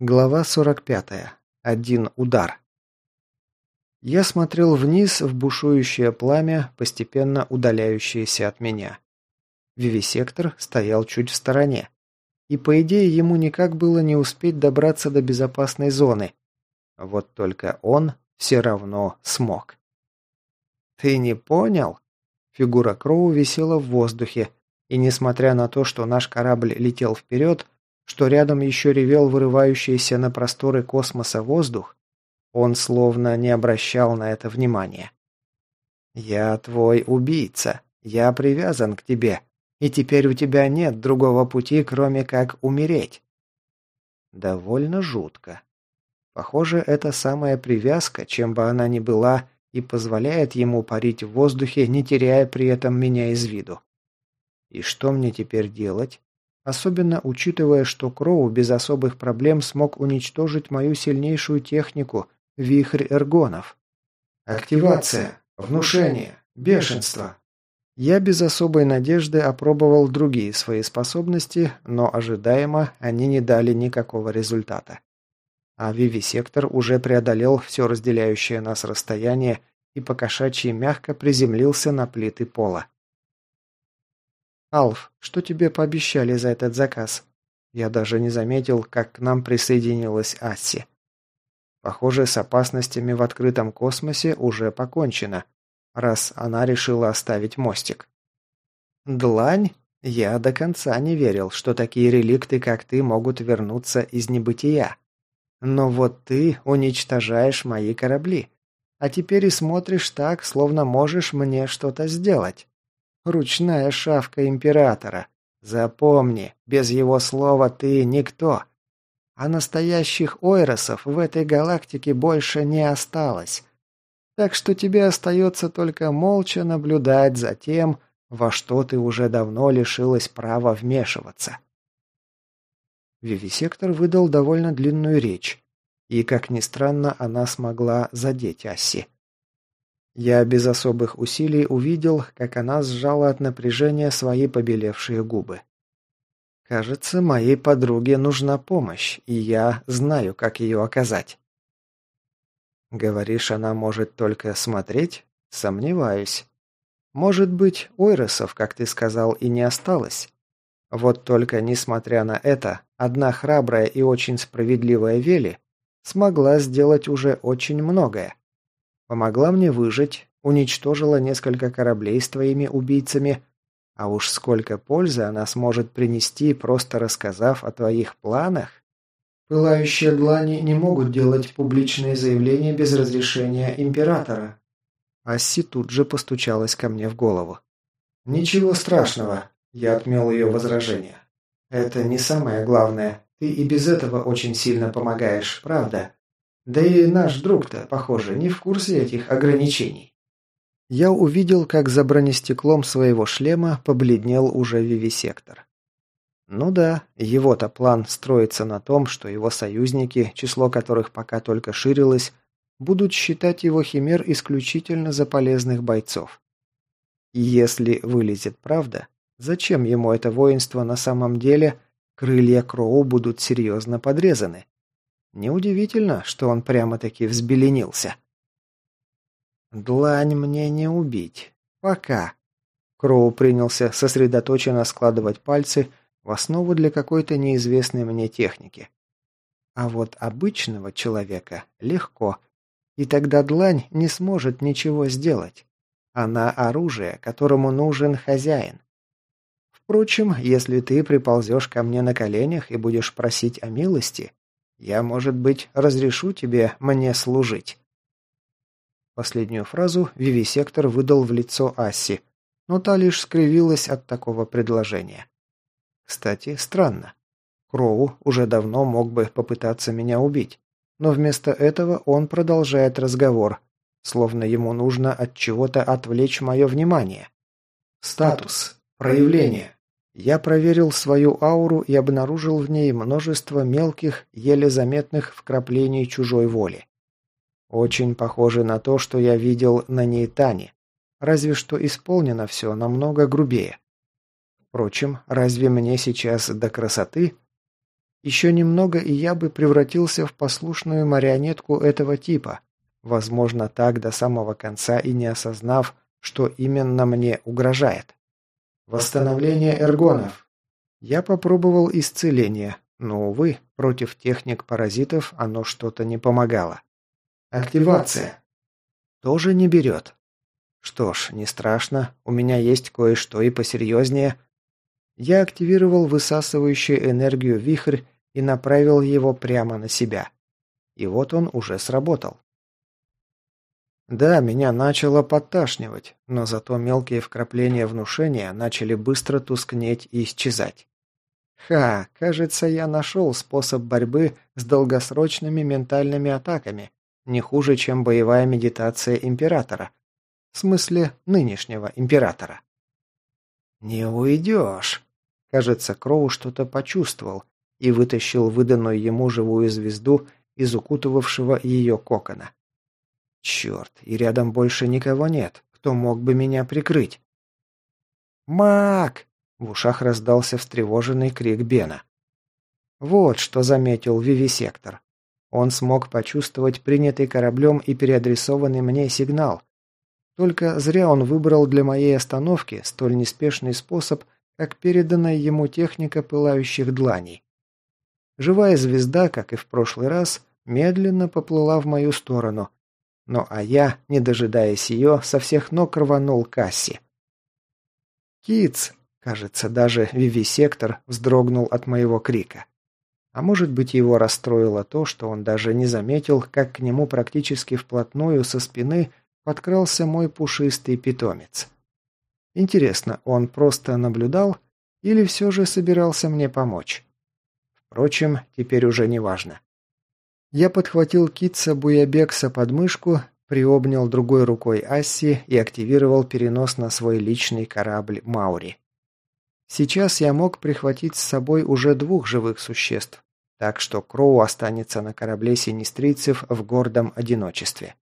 Глава 45. Один удар. Я смотрел вниз в бушующее пламя, постепенно удаляющееся от меня. Вивисектор стоял чуть в стороне. И по идее ему никак было не успеть добраться до безопасной зоны. Вот только он все равно смог. «Ты не понял?» Фигура Кроу висела в воздухе, и несмотря на то, что наш корабль летел вперед, что рядом еще ревел вырывающийся на просторы космоса воздух, он словно не обращал на это внимания. «Я твой убийца. Я привязан к тебе. И теперь у тебя нет другого пути, кроме как умереть». Довольно жутко. Похоже, это самая привязка, чем бы она ни была, и позволяет ему парить в воздухе, не теряя при этом меня из виду. И что мне теперь делать? Особенно учитывая, что Кроу без особых проблем смог уничтожить мою сильнейшую технику – вихрь эргонов. Активация, внушение, бешенство. Я без особой надежды опробовал другие свои способности, но ожидаемо они не дали никакого результата. А Вивисектор уже преодолел все разделяющее нас расстояние и покошачьи мягко приземлился на плиты пола. «Алф, что тебе пообещали за этот заказ?» Я даже не заметил, как к нам присоединилась Асси. Похоже, с опасностями в открытом космосе уже покончено, раз она решила оставить мостик. «Длань?» Я до конца не верил, что такие реликты, как ты, могут вернуться из небытия. Но вот ты уничтожаешь мои корабли. А теперь и смотришь так, словно можешь мне что-то сделать. Ручная шавка императора. Запомни, без его слова ты никто. А настоящих ойросов в этой галактике больше не осталось. Так что тебе остается только молча наблюдать за тем, во что ты уже давно лишилась права вмешиваться. Вивисектор выдал довольно длинную речь, и, как ни странно, она смогла задеть Асси. Я без особых усилий увидел, как она сжала от напряжения свои побелевшие губы. Кажется, моей подруге нужна помощь, и я знаю, как ее оказать. Говоришь, она может только смотреть? Сомневаюсь. Может быть, ойросов, как ты сказал, и не осталось. Вот только, несмотря на это, одна храбрая и очень справедливая Вели смогла сделать уже очень многое. Помогла мне выжить, уничтожила несколько кораблей с твоими убийцами, а уж сколько пользы она сможет принести, просто рассказав о твоих планах. Пылающие длани не могут делать публичные заявления без разрешения императора. Асси тут же постучалась ко мне в голову. «Ничего страшного», – я отмел ее возражение. «Это не самое главное. Ты и без этого очень сильно помогаешь, правда? Да и наш друг-то, похоже, не в курсе этих ограничений. Я увидел, как за бронестеклом своего шлема побледнел уже вивисектор. Ну да, его-то план строится на том, что его союзники, число которых пока только ширилось, будут считать его химер исключительно за полезных бойцов. И если вылезет правда, зачем ему это воинство на самом деле, крылья Кроу будут серьезно подрезаны. Неудивительно, что он прямо-таки взбеленился. «Длань мне не убить. Пока». Кроу принялся сосредоточенно складывать пальцы в основу для какой-то неизвестной мне техники. А вот обычного человека легко. И тогда длань не сможет ничего сделать. Она оружие, которому нужен хозяин. Впрочем, если ты приползешь ко мне на коленях и будешь просить о милости, я, может быть, разрешу тебе мне служить». Последнюю фразу вивисектор выдал в лицо Асси, но та лишь скривилась от такого предложения. Кстати, странно. Кроу уже давно мог бы попытаться меня убить, но вместо этого он продолжает разговор, словно ему нужно от чего-то отвлечь мое внимание. Статус. Проявление. Я проверил свою ауру и обнаружил в ней множество мелких, еле заметных вкраплений чужой воли. Очень похоже на то, что я видел на ней Тане, разве что исполнено все намного грубее. Впрочем, разве мне сейчас до красоты? Еще немного, и я бы превратился в послушную марионетку этого типа, возможно, так до самого конца и не осознав, что именно мне угрожает. Восстановление эргонов. Я попробовал исцеление, но, увы, против техник-паразитов оно что-то не помогало. Активация. Тоже не берет. Что ж, не страшно, у меня есть кое-что и посерьезнее. Я активировал высасывающий энергию вихрь и направил его прямо на себя. И вот он уже сработал. Да, меня начало подташнивать, но зато мелкие вкрапления внушения начали быстро тускнеть и исчезать. Ха, кажется, я нашел способ борьбы с долгосрочными ментальными атаками, не хуже, чем боевая медитация императора. В смысле, нынешнего императора. «Не уйдешь!» Кажется, Кроу что-то почувствовал и вытащил выданную ему живую звезду из укутывавшего ее кокона. Черт, и рядом больше никого нет, кто мог бы меня прикрыть. «Мак!» — в ушах раздался встревоженный крик Бена. Вот что заметил Вивисектор. Он смог почувствовать принятый кораблем и переадресованный мне сигнал. Только зря он выбрал для моей остановки столь неспешный способ, как переданная ему техника пылающих дланей. Живая звезда, как и в прошлый раз, медленно поплыла в мою сторону, ну а я, не дожидаясь ее, со всех ног рванул к Асси. «Китс!» Кажется, даже Вивисектор вздрогнул от моего крика. А может быть, его расстроило то, что он даже не заметил, как к нему практически вплотную со спины подкрался мой пушистый питомец. Интересно, он просто наблюдал или все же собирался мне помочь? Впрочем, теперь уже не важно. Я подхватил Китса Буябекса под мышку, приобнял другой рукой Асси и активировал перенос на свой личный корабль Маури. Сейчас я мог прихватить с собой уже двух живых существ, так что Кроу останется на корабле синистрийцев в гордом одиночестве.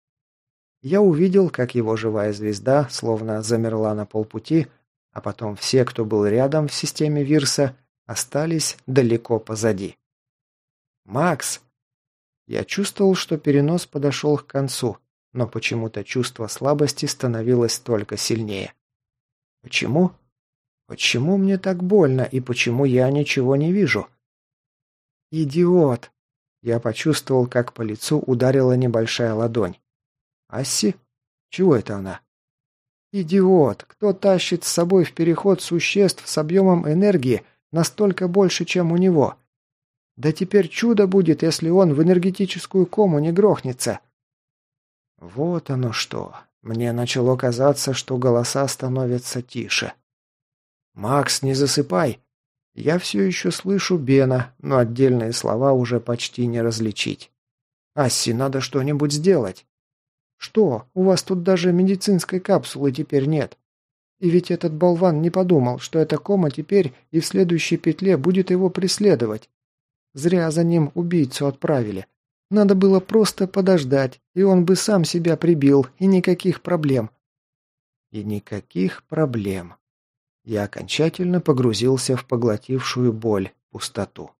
Я увидел, как его живая звезда словно замерла на полпути, а потом все, кто был рядом в системе Вирса, остались далеко позади. «Макс!» Я чувствовал, что перенос подошел к концу, но почему-то чувство слабости становилось только сильнее. Почему? Почему мне так больно и почему я ничего не вижу? Идиот! Я почувствовал, как по лицу ударила небольшая ладонь. Асси? Чего это она? Идиот! Кто тащит с собой в переход существ с объемом энергии настолько больше, чем у него? Да теперь чудо будет, если он в энергетическую кому не грохнется. Вот оно что. Мне начало казаться, что голоса становятся тише. «Макс, не засыпай!» Я все еще слышу Бена, но отдельные слова уже почти не различить. «Асси, надо что-нибудь сделать!» «Что? У вас тут даже медицинской капсулы теперь нет. И ведь этот болван не подумал, что эта кома теперь и в следующей петле будет его преследовать. Зря за ним убийцу отправили. Надо было просто подождать, и он бы сам себя прибил, и никаких проблем. И никаких проблем. Я окончательно погрузился в поглотившую боль пустоту.